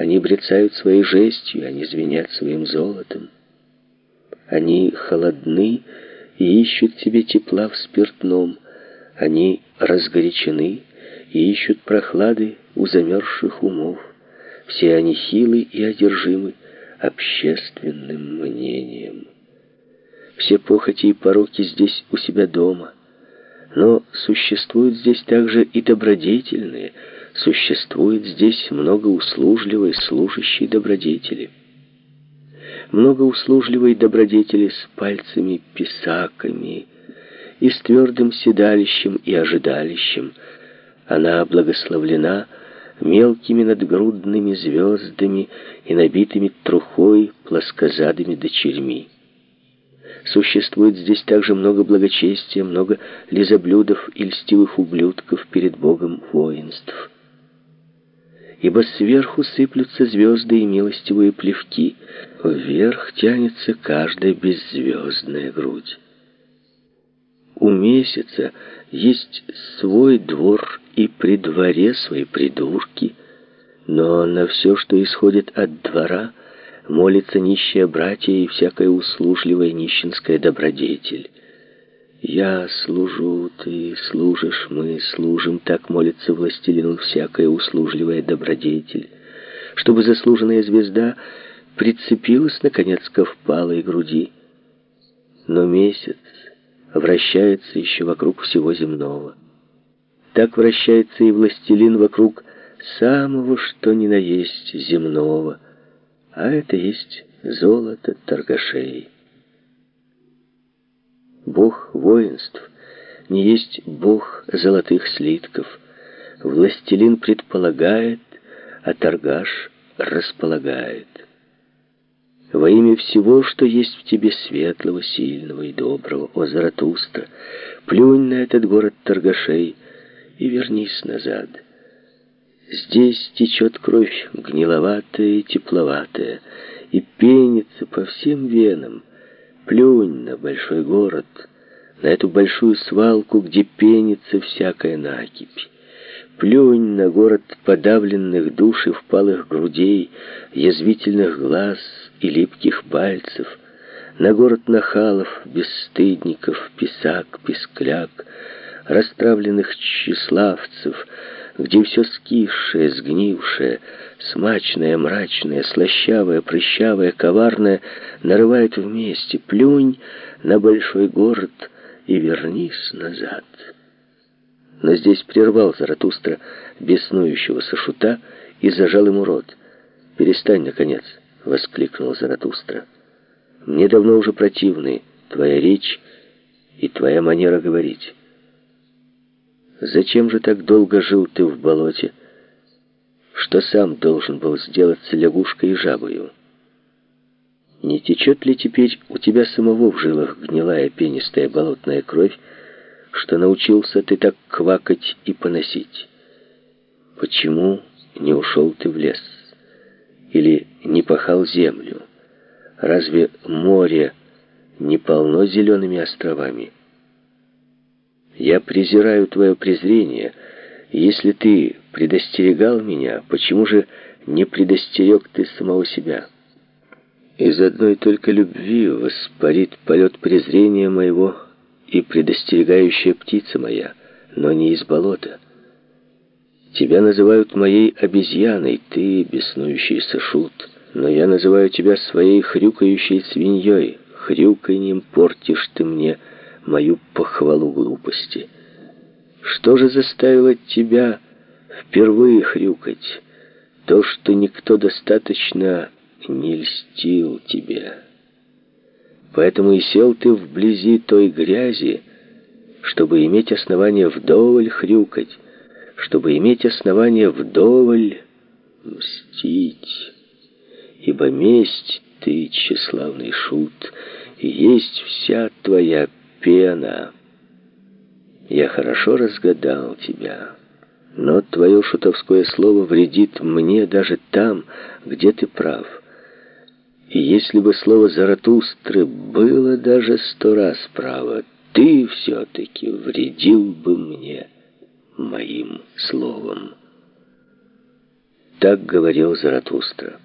Они брецают своей жестью, они звенят своим золотом. Они холодны и ищут себе тепла в спиртном. Они разгорячены и ищут прохлады у замерзших умов. Все они хилы и одержимы общественным мнением. Все похоти и пороки здесь у себя дома. Но существуют здесь также и добродетельные, существует здесь много услужливой, служащей добродетели. Много услужливой добродетели с пальцами-писаками и с твердым седалищем и ожидалищем. Она благословлена мелкими надгрудными звездами и набитыми трухой плоскозадыми дочерьми. Существует здесь также много благочестия, много лизоблюдов и льстивых ублюдков перед Богом воинств. Ибо сверху сыплются звезды и милостивые плевки, вверх тянется каждая беззвездная грудь. У месяца есть свой двор и при дворе свои придурки, но на все, что исходит от двора, молится нищая братья и всякая услужливая нищенская добродетель. «Я служу, ты служишь, мы служим», так молится властелину всякая услужливая добродетель, чтобы заслуженная звезда прицепилась, наконец, к впалой груди. Но месяц вращается еще вокруг всего земного. Так вращается и властелин вокруг самого, что ни на есть земного, а это есть золото торгашей. Бог воинств не есть Бог золотых слитков. Властелин предполагает, а торгаш располагает. Во имя всего, что есть в тебе светлого, сильного и доброго, о Заратустра, плюнь на этот город торгашей и вернись назад. Здесь течет кровь гниловатая и тепловатая, и пенится по всем венам. Плюнь на большой город, на эту большую свалку, где пенится всякая накипь. Плюнь на город подавленных душ и впалых грудей, язвительных глаз и липких пальцев, на город нахалов, бесстыдников, писак, пискляк, расстравленных тщеславцев, где все скисшее, сгнившее, смачное, мрачное, слащавое, прыщавое, коварное нарывает вместе. Плюнь на большой город и вернись назад» но здесь прервал Заратустра беснующегося шута и зажал ему рот. «Перестань, наконец!» — воскликнул Заратустра. «Мне давно уже противны твоя речь и твоя манера говорить. Зачем же так долго жил ты в болоте, что сам должен был сделаться лягушкой и жабою? Не течет ли теперь у тебя самого в жилах гнилая пенистая болотная кровь, что научился ты так квакать и поносить? Почему не ушел ты в лес? Или не пахал землю? Разве море не полно зелеными островами? Я презираю твое презрение. Если ты предостерегал меня, почему же не предостерег ты самого себя? Из одной только любви воспарит полет презрения моего и предостерегающая птица моя, но не из болота. Тебя называют моей обезьяной, ты беснующийся шут, но я называю тебя своей хрюкающей свиньей. Хрюканьем портишь ты мне мою похвалу глупости. Что же заставило тебя впервые хрюкать? То, что никто достаточно не льстил тебе». Поэтому и сел ты вблизи той грязи, чтобы иметь основание вдоволь хрюкать, чтобы иметь основание вдоволь мстить. Ибо месть ты, тщеславный шут, есть вся твоя пена. Я хорошо разгадал тебя, но твое шутовское слово вредит мне даже там, где ты прав. И если бы слово «Заратустры» было даже сто раз право, ты все-таки вредил бы мне моим словом. Так говорил Заратустра.